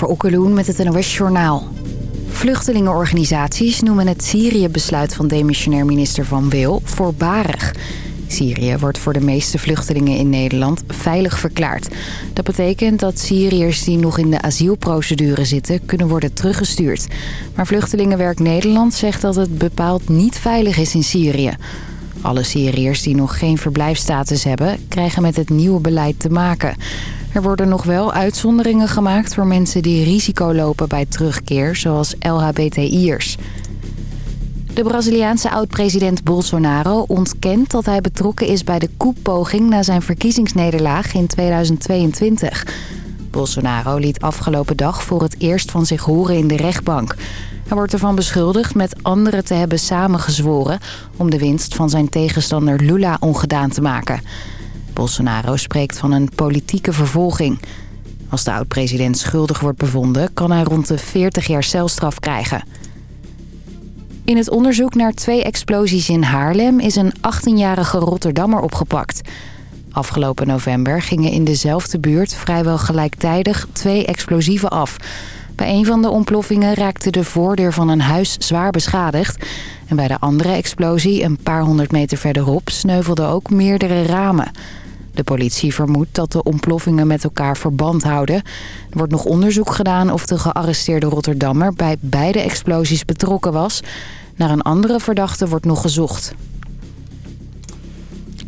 Jennifer Okkeloen met het NOS Journaal. Vluchtelingenorganisaties noemen het Syrië-besluit van demissionair minister Van Wil voorbarig. Syrië wordt voor de meeste vluchtelingen in Nederland veilig verklaard. Dat betekent dat Syriërs die nog in de asielprocedure zitten kunnen worden teruggestuurd. Maar Vluchtelingenwerk Nederland zegt dat het bepaald niet veilig is in Syrië. Alle Syriërs die nog geen verblijfstatus hebben krijgen met het nieuwe beleid te maken... Er worden nog wel uitzonderingen gemaakt voor mensen die risico lopen bij terugkeer, zoals LHBTI'ers. De Braziliaanse oud-president Bolsonaro ontkent dat hij betrokken is bij de koepoging na zijn verkiezingsnederlaag in 2022. Bolsonaro liet afgelopen dag voor het eerst van zich horen in de rechtbank. Hij wordt ervan beschuldigd met anderen te hebben samengezworen om de winst van zijn tegenstander Lula ongedaan te maken. Bolsonaro spreekt van een politieke vervolging. Als de oud-president schuldig wordt bevonden... kan hij rond de 40 jaar celstraf krijgen. In het onderzoek naar twee explosies in Haarlem... is een 18-jarige Rotterdammer opgepakt. Afgelopen november gingen in dezelfde buurt vrijwel gelijktijdig twee explosieven af. Bij een van de ontploffingen raakte de voordeur van een huis zwaar beschadigd. En bij de andere explosie, een paar honderd meter verderop, sneuvelden ook meerdere ramen. De politie vermoedt dat de ontploffingen met elkaar verband houden. Er wordt nog onderzoek gedaan of de gearresteerde Rotterdammer bij beide explosies betrokken was. Naar een andere verdachte wordt nog gezocht.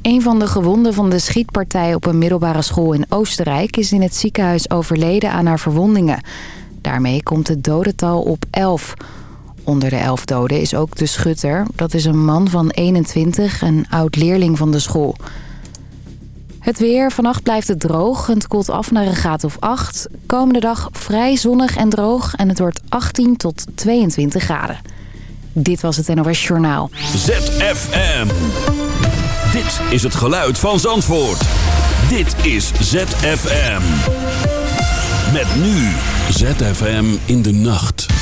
Een van de gewonden van de schietpartij op een middelbare school in Oostenrijk... is in het ziekenhuis overleden aan haar verwondingen. Daarmee komt het dodental op 11. Onder de elf doden is ook de schutter. Dat is een man van 21, een oud-leerling van de school... Het weer. Vannacht blijft het droog. Het koelt af naar een graad of 8. Komende dag vrij zonnig en droog. En het wordt 18 tot 22 graden. Dit was het NOS Journaal. ZFM. Dit is het geluid van Zandvoort. Dit is ZFM. Met nu ZFM in de nacht.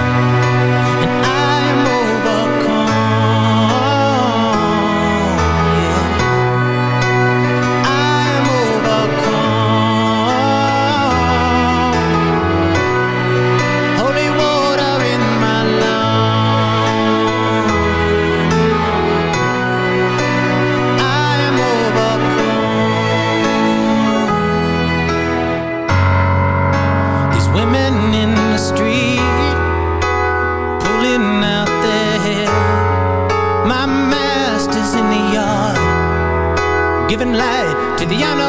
living light to the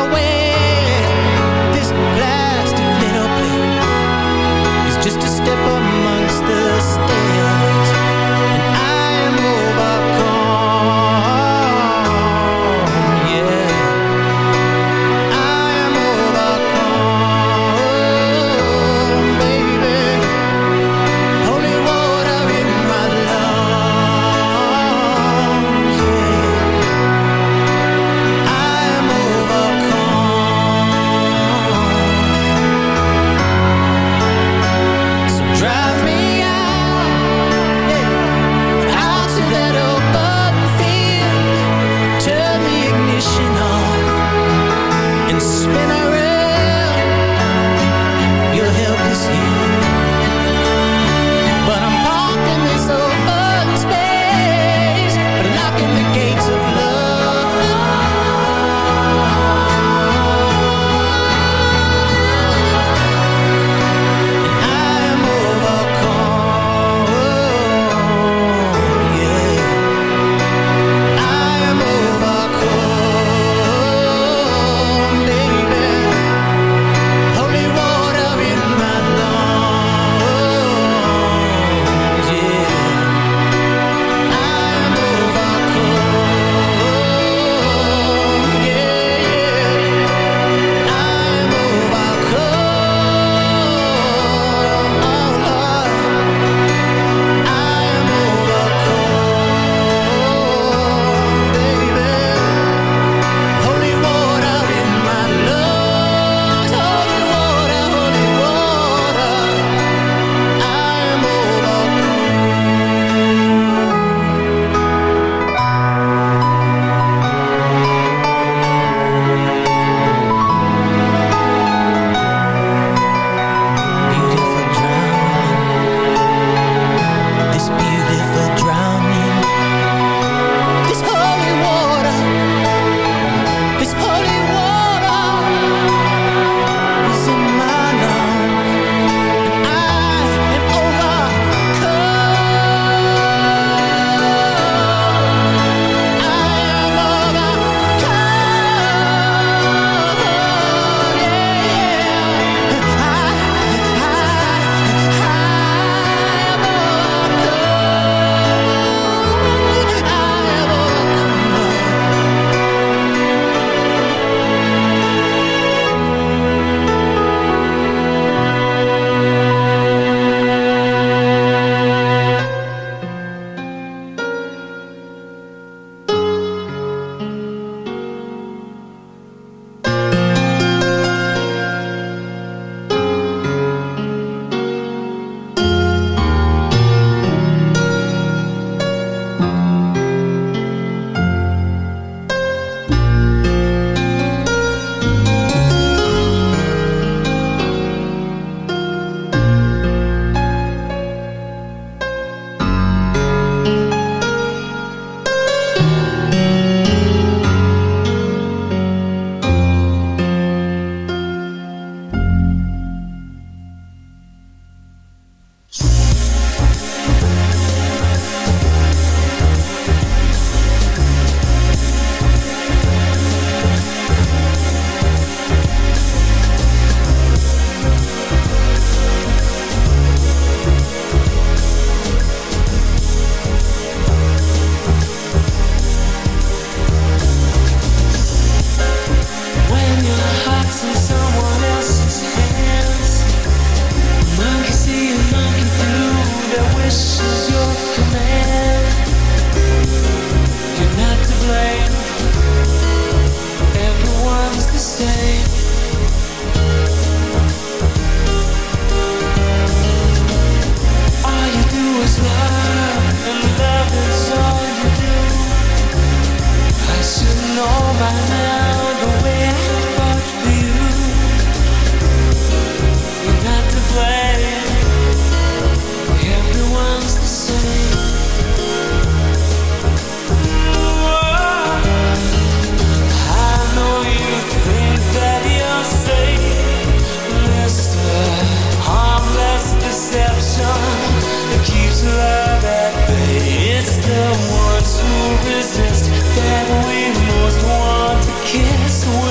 kiss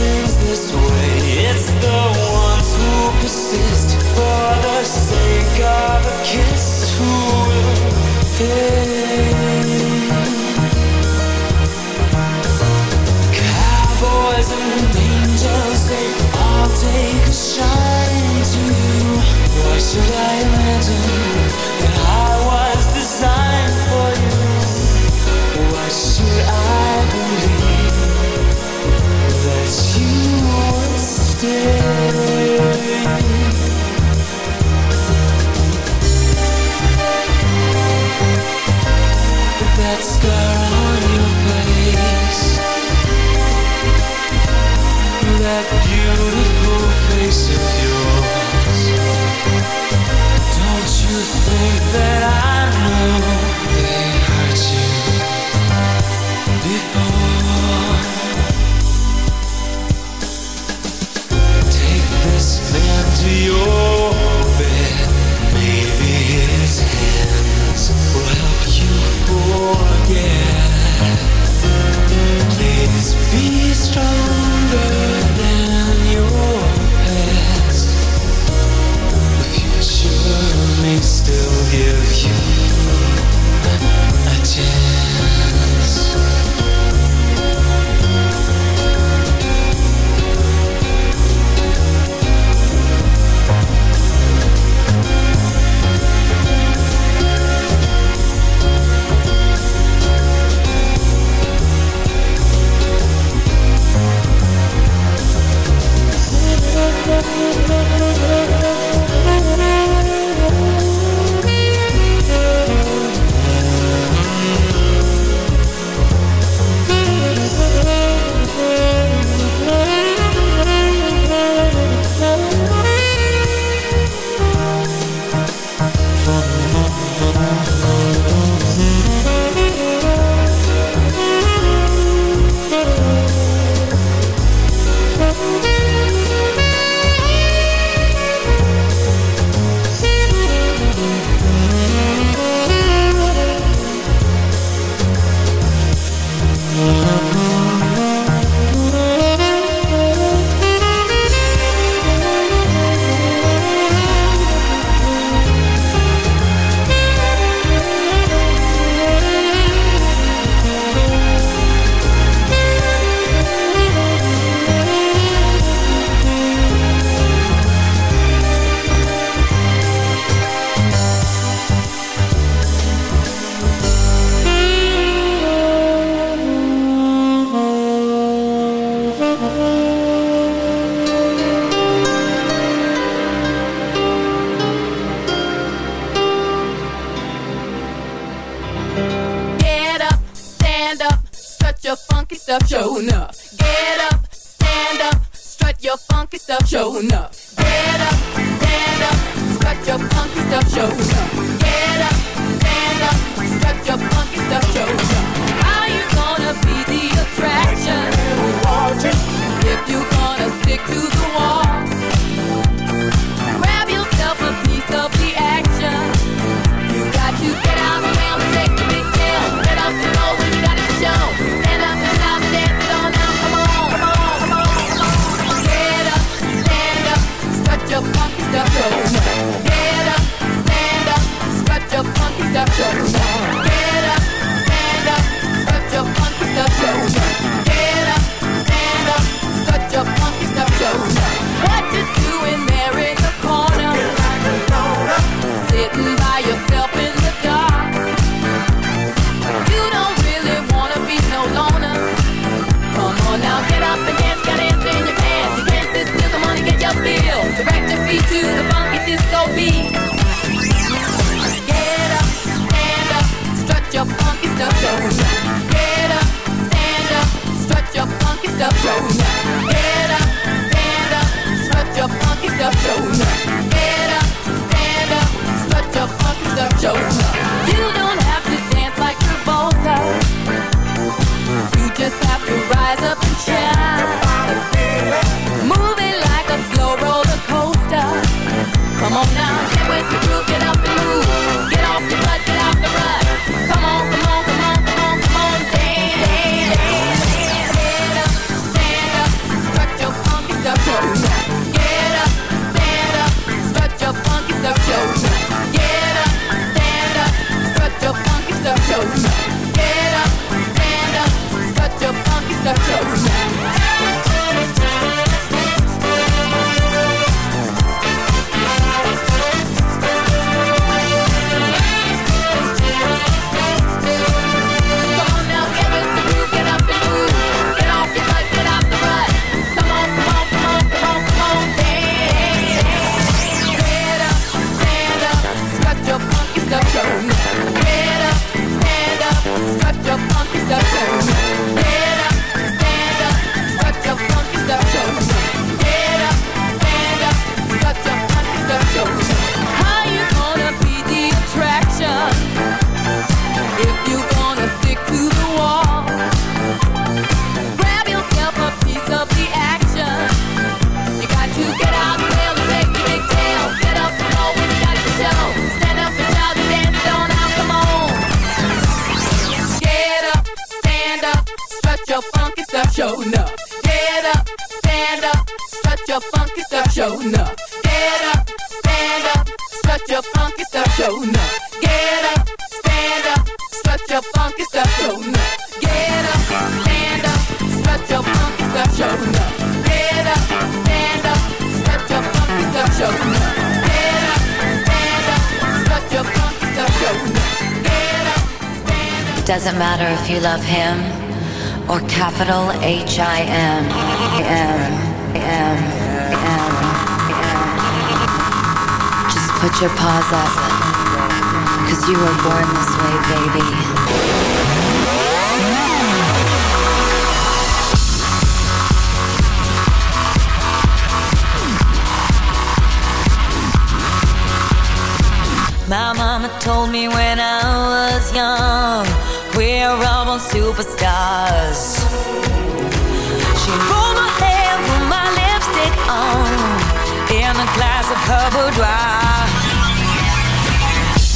seems this way? It's the ones who persist For the sake of a kiss Who will pay Cowboys and angels They all take a shine to you. Why should I imagine Your paws up. Cause you were born this way, baby. My mama told me when I was young, we're all born superstars. She pulled my hair, put my lipstick on, in a glass of her boudoir.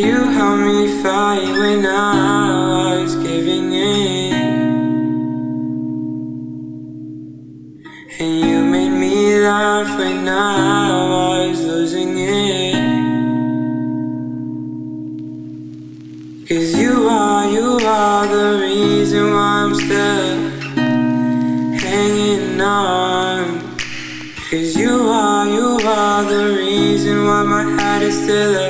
You helped me fight when I was giving in. And you made me laugh when I was losing it. Cause you are, you are the reason why I'm still hanging on. Cause you are, you are the reason why my head is still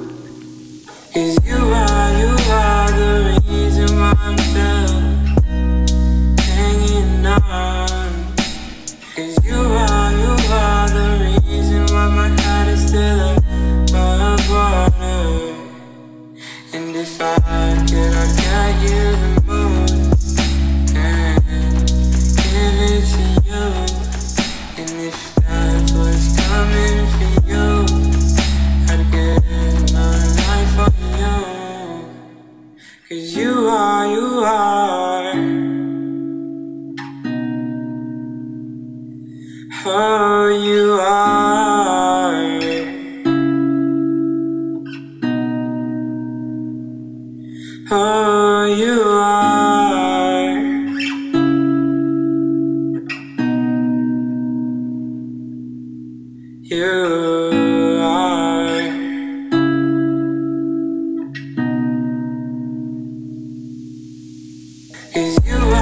Cause you. are,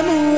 time away.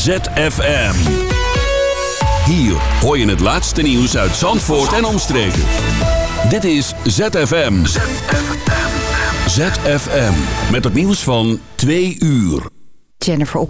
ZFM. Hier hoor je het laatste nieuws uit Zandvoort en omstreken. Dit is ZFM. ZFM. Met het nieuws van 2 uur. Jennifer